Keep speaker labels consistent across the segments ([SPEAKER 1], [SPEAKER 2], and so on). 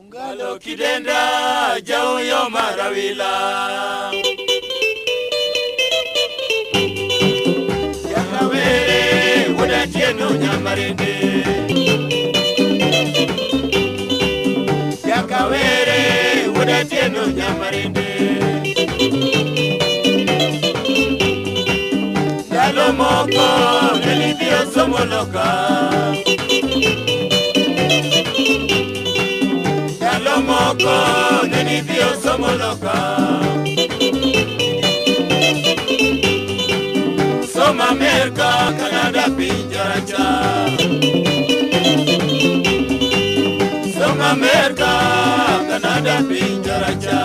[SPEAKER 1] Ungalo kidenda jauyo marawila Yakawere wudatieno nyamarende Yakawere wudatieno nyamarende Ndalo moko nelibiro somo loka Ndalo moko nelibiro somo loka Somo Amerika, Canada, Pinjaracha Somo Amerika, Canada, Pinjaracha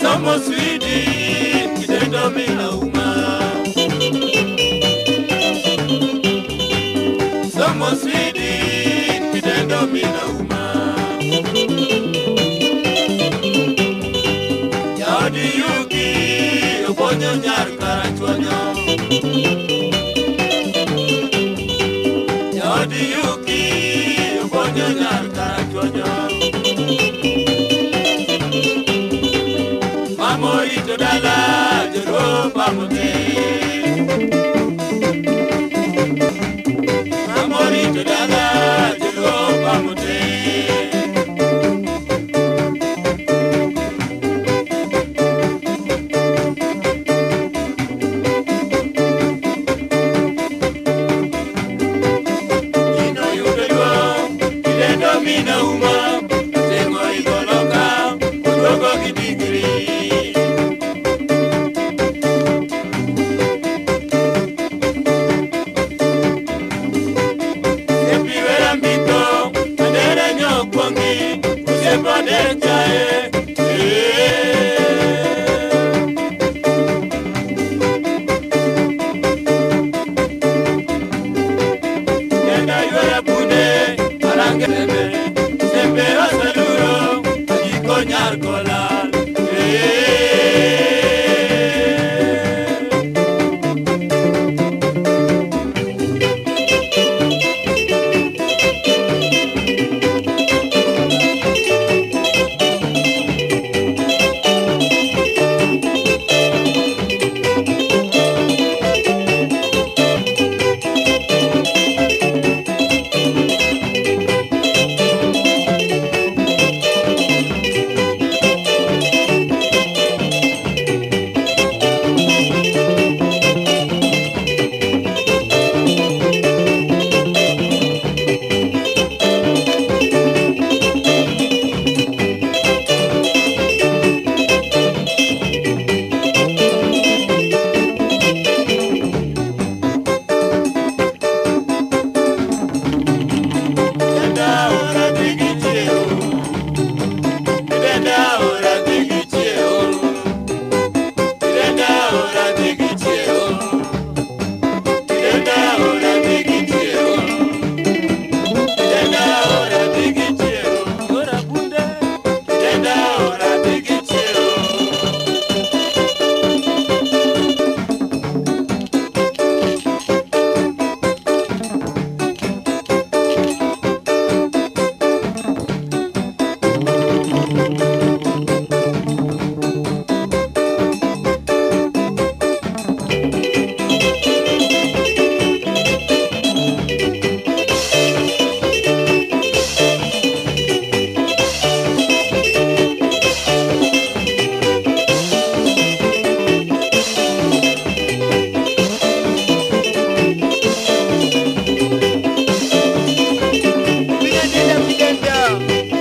[SPEAKER 1] Somo Sweden, Kidendo Milauma Somo Sweden, Olha olhar again. love.